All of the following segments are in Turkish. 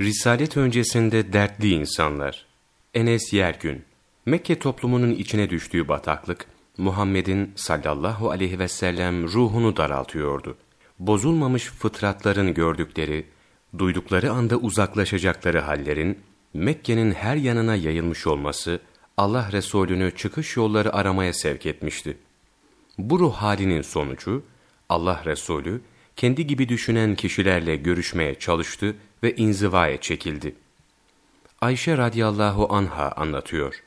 Risalet öncesinde dertli insanlar. Enes Yergün, Mekke toplumunun içine düştüğü bataklık, Muhammed'in sallallahu aleyhi ve sellem ruhunu daraltıyordu. Bozulmamış fıtratların gördükleri, duydukları anda uzaklaşacakları hallerin, Mekke'nin her yanına yayılmış olması, Allah Resulü'nü çıkış yolları aramaya sevk etmişti. Bu ruh halinin sonucu, Allah Resulü, kendi gibi düşünen kişilerle görüşmeye çalıştı ve inzivaya çekildi. Ayşe radıyallahu anha anlatıyor.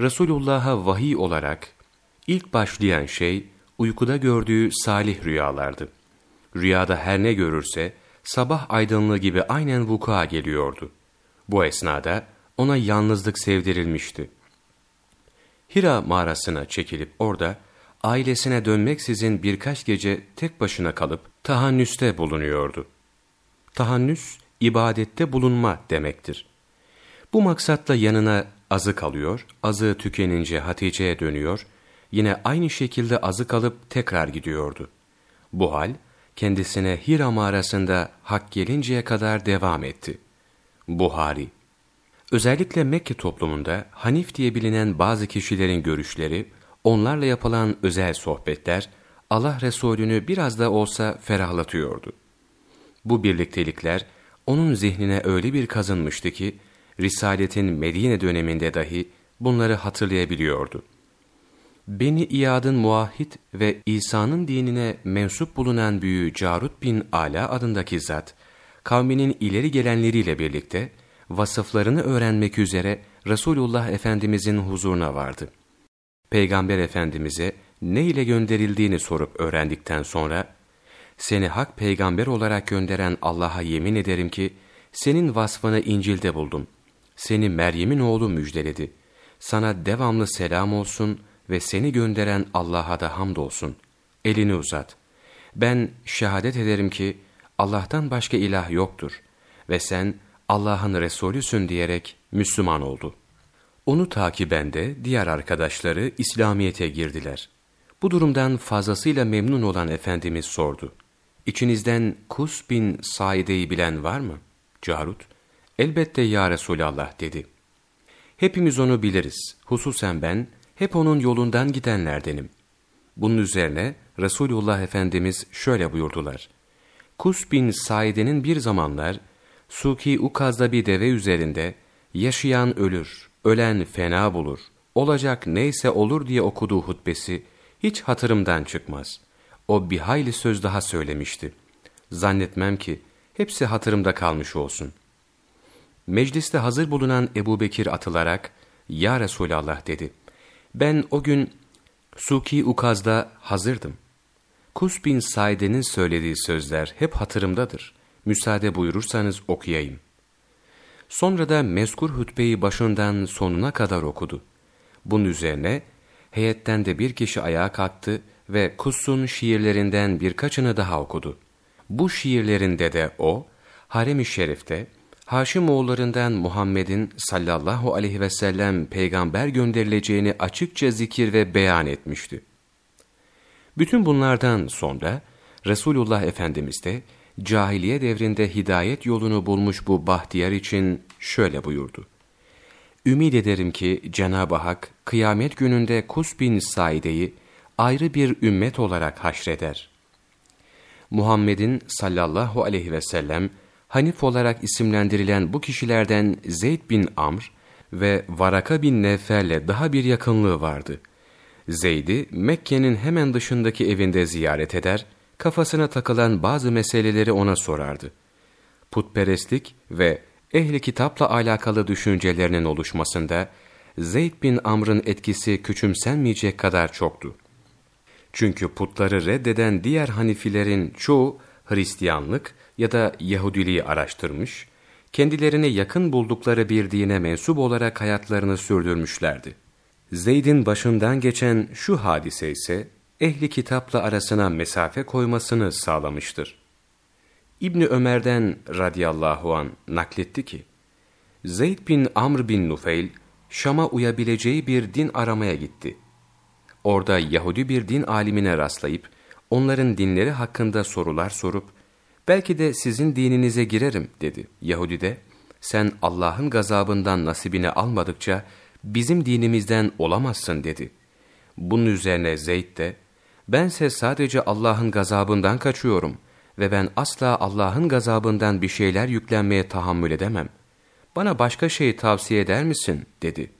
Resulullah'a vahiy olarak ilk başlayan şey uykuda gördüğü salih rüyalardı. Rüyada her ne görürse sabah aydınlığı gibi aynen vuku'a geliyordu. Bu esnada ona yalnızlık sevdirilmişti. Hira mağarasına çekilip orada ailesine dönmeksizin birkaç gece tek başına kalıp tahannüste bulunuyordu. Tahannüs, ibadette bulunma demektir. Bu maksatla yanına azık alıyor, azığı tükenince Hatice'ye dönüyor, yine aynı şekilde azık alıp tekrar gidiyordu. Bu hal, kendisine Hira mağarasında hak gelinceye kadar devam etti. Buhari Özellikle Mekke toplumunda Hanif diye bilinen bazı kişilerin görüşleri, onlarla yapılan özel sohbetler, Allah Resulü'nü biraz da olsa ferahlatıyordu. Bu birliktelikler, onun zihnine öyle bir kazınmıştı ki, Risaletin Medine döneminde dahi bunları hatırlayabiliyordu. Beni İyad'ın muahhid ve İsa'nın dinine mensup bulunan büyüğü Carut bin Ala adındaki zat, kavminin ileri gelenleriyle birlikte vasıflarını öğrenmek üzere Resulullah Efendimizin huzuruna vardı. Peygamber Efendimiz'e ne ile gönderildiğini sorup öğrendikten sonra, seni hak peygamber olarak gönderen Allah'a yemin ederim ki, senin vasfını İncil'de buldum. Seni Meryem'in oğlu müjdeledi. Sana devamlı selam olsun ve seni gönderen Allah'a da hamdolsun. Elini uzat. Ben şehadet ederim ki Allah'tan başka ilah yoktur ve sen Allah'ın Resulüsün diyerek Müslüman oldu. Onu takiben de diğer arkadaşları İslamiyet'e girdiler. Bu durumdan fazlasıyla memnun olan Efendimiz sordu. İçinizden Kus bin Saide'yi bilen var mı? Carut, elbette ya Resulallah dedi. Hepimiz onu biliriz, hususen ben, hep onun yolundan gidenlerdenim. Bunun üzerine Resulullah Efendimiz şöyle buyurdular. Kus bin Saide'nin bir zamanlar, Suki Ukaz'da bir deve üzerinde, yaşayan ölür, ölen fena bulur, olacak neyse olur diye okuduğu hutbesi, hiç hatırımdan çıkmaz. O bir hayli söz daha söylemişti. Zannetmem ki, hepsi hatırımda kalmış olsun. Mecliste hazır bulunan Ebu Bekir atılarak, Ya Resulallah dedi. Ben o gün Suki Ukaz'da hazırdım. Kus bin Saide'nin söylediği sözler hep hatırımdadır. Müsaade buyurursanız okuyayım. Sonra da mezkur hutbeyi başından sonuna kadar okudu. Bunun üzerine heyetten de bir kişi ayağa kalktı ve Kus'un şiirlerinden birkaçını daha okudu. Bu şiirlerinde de o, Harem-i Şerif'te, Haşimoğullarından Muhammed'in sallallahu aleyhi ve sellem peygamber gönderileceğini açıkça zikir ve beyan etmişti. Bütün bunlardan sonra Resulullah Efendimiz de cahiliye devrinde hidayet yolunu bulmuş bu bahtiyar için şöyle buyurdu. Ümid ederim ki Cenab-ı Hak kıyamet gününde Kus bin Saide'yi ayrı bir ümmet olarak haşreder. Muhammed'in sallallahu aleyhi ve sellem Hanif olarak isimlendirilen bu kişilerden Zeyd bin Amr ve Varaka bin Nefel'le daha bir yakınlığı vardı. Zeyd'i Mekke'nin hemen dışındaki evinde ziyaret eder, kafasına takılan bazı meseleleri ona sorardı. Putperestlik ve ehli kitapla alakalı düşüncelerinin oluşmasında Zeyd bin Amr'ın etkisi küçümsenmeyecek kadar çoktu. Çünkü putları reddeden diğer Hanifilerin çoğu Hristiyanlık ya da Yahudiliği araştırmış, kendilerine yakın buldukları bir dine mensup olarak hayatlarını sürdürmüşlerdi. Zeyd'in başından geçen şu hadise ise ehli kitapla arasına mesafe koymasını sağlamıştır. İbni Ömer'den radıyallahu an nakletti ki, Zeyd bin Amr bin Nufeyl, Şam'a uyabileceği bir din aramaya gitti. Orada Yahudi bir din alimine rastlayıp, onların dinleri hakkında sorular sorup, Belki de sizin dininize girerim dedi. Yahudi de, sen Allah'ın gazabından nasibini almadıkça bizim dinimizden olamazsın dedi. Bunun üzerine Zeyd de, bense sadece Allah'ın gazabından kaçıyorum ve ben asla Allah'ın gazabından bir şeyler yüklenmeye tahammül edemem. Bana başka şey tavsiye eder misin? dedi.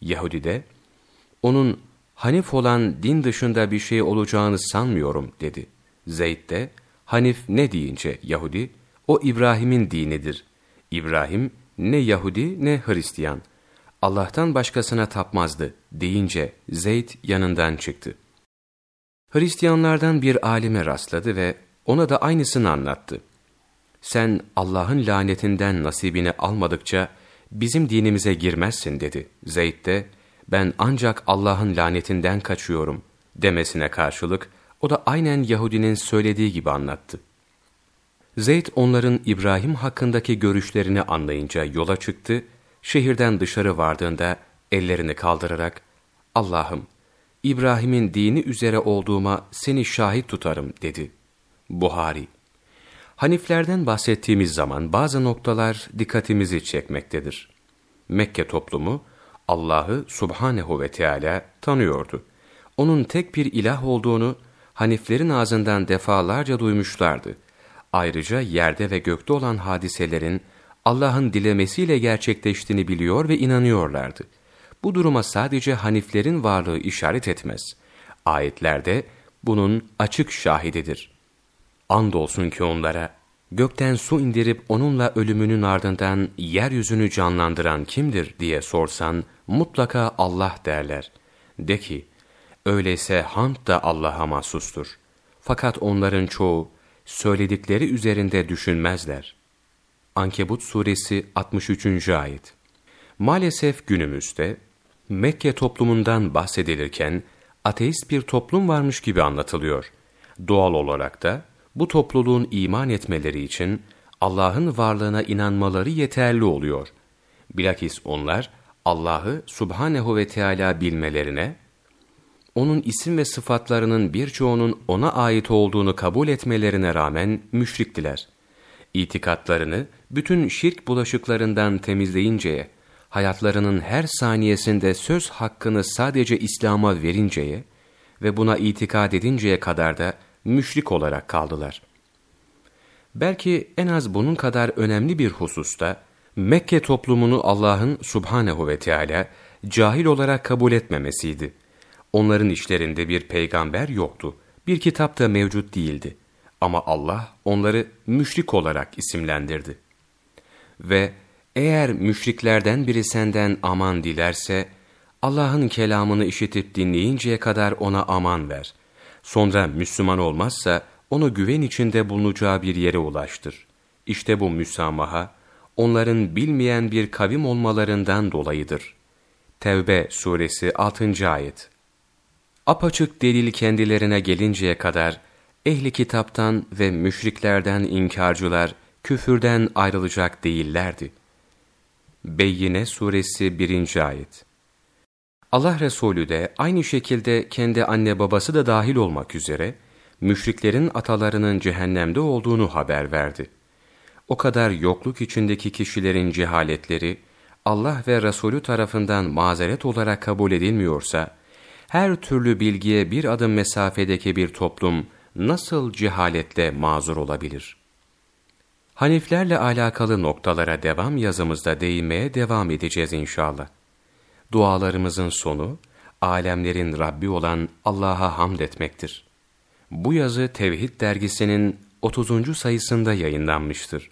Yahudi de, onun Hanif olan din dışında bir şey olacağını sanmıyorum dedi. Zeyd de, Hanif ne deyince Yahudi, o İbrahim'in dinidir. İbrahim ne Yahudi ne Hristiyan. Allah'tan başkasına tapmazdı deyince Zeyd yanından çıktı. Hristiyanlardan bir alime rastladı ve ona da aynısını anlattı. Sen Allah'ın lanetinden nasibini almadıkça bizim dinimize girmezsin dedi. Zeyd de ben ancak Allah'ın lanetinden kaçıyorum demesine karşılık o da aynen Yahudinin söylediği gibi anlattı. Zeyd onların İbrahim hakkındaki görüşlerini anlayınca yola çıktı, şehirden dışarı vardığında ellerini kaldırarak Allah'ım İbrahim'in dini üzere olduğuma seni şahit tutarım dedi. Buhari Haniflerden bahsettiğimiz zaman bazı noktalar dikkatimizi çekmektedir. Mekke toplumu Allah'ı subhanehu ve Teala tanıyordu. Onun tek bir ilah olduğunu Haniflerin ağzından defalarca duymuşlardı. Ayrıca yerde ve gökte olan hadiselerin Allah'ın dilemesiyle gerçekleştiğini biliyor ve inanıyorlardı. Bu duruma sadece Haniflerin varlığı işaret etmez. Ayetlerde bunun açık şahididir. Andolsun ki onlara, gökten su indirip onunla ölümünün ardından yeryüzünü canlandıran kimdir diye sorsan, mutlaka Allah derler. De ki, öyleyse hamd da Allah'a mahsustur. Fakat onların çoğu, söyledikleri üzerinde düşünmezler. Ankebut suresi 63. ayet Maalesef günümüzde, Mekke toplumundan bahsedilirken, ateist bir toplum varmış gibi anlatılıyor. Doğal olarak da, bu topluluğun iman etmeleri için Allah'ın varlığına inanmaları yeterli oluyor. Bilakis onlar Allah'ı Subhanehu ve Teala bilmelerine, onun isim ve sıfatlarının birçoğunun ona ait olduğunu kabul etmelerine rağmen müşriktiler. İtikatlarını bütün şirk bulaşıklarından temizleyinceye, hayatlarının her saniyesinde söz hakkını sadece İslam'a verinceye ve buna itikad edinceye kadar da müşrik olarak kaldılar. Belki en az bunun kadar önemli bir hususta, Mekke toplumunu Allah'ın subhanehu ve Teala cahil olarak kabul etmemesiydi. Onların işlerinde bir peygamber yoktu, bir kitap da mevcut değildi. Ama Allah onları müşrik olarak isimlendirdi. Ve eğer müşriklerden biri senden aman dilerse, Allah'ın kelamını işitip dinleyinceye kadar ona aman ver. Sonra Müslüman olmazsa onu güven içinde bulunacağı bir yere ulaştır. İşte bu müsamaha, onların bilmeyen bir kavim olmalarından dolayıdır. Tevbe suresi 6. ayet Apaçık delil kendilerine gelinceye kadar, ehli kitaptan ve müşriklerden inkarcılar, küfürden ayrılacak değillerdi. Beyyine suresi 1. ayet Allah Resulü de aynı şekilde kendi anne babası da dahil olmak üzere, müşriklerin atalarının cehennemde olduğunu haber verdi. O kadar yokluk içindeki kişilerin cehaletleri, Allah ve Resulü tarafından mazeret olarak kabul edilmiyorsa, her türlü bilgiye bir adım mesafedeki bir toplum nasıl cehaletle mazur olabilir? Haniflerle alakalı noktalara devam yazımızda değinmeye devam edeceğiz inşallah. Dualarımızın sonu, alemlerin Rabbi olan Allah'a hamd etmektir. Bu yazı Tevhid dergisinin 30. sayısında yayınlanmıştır.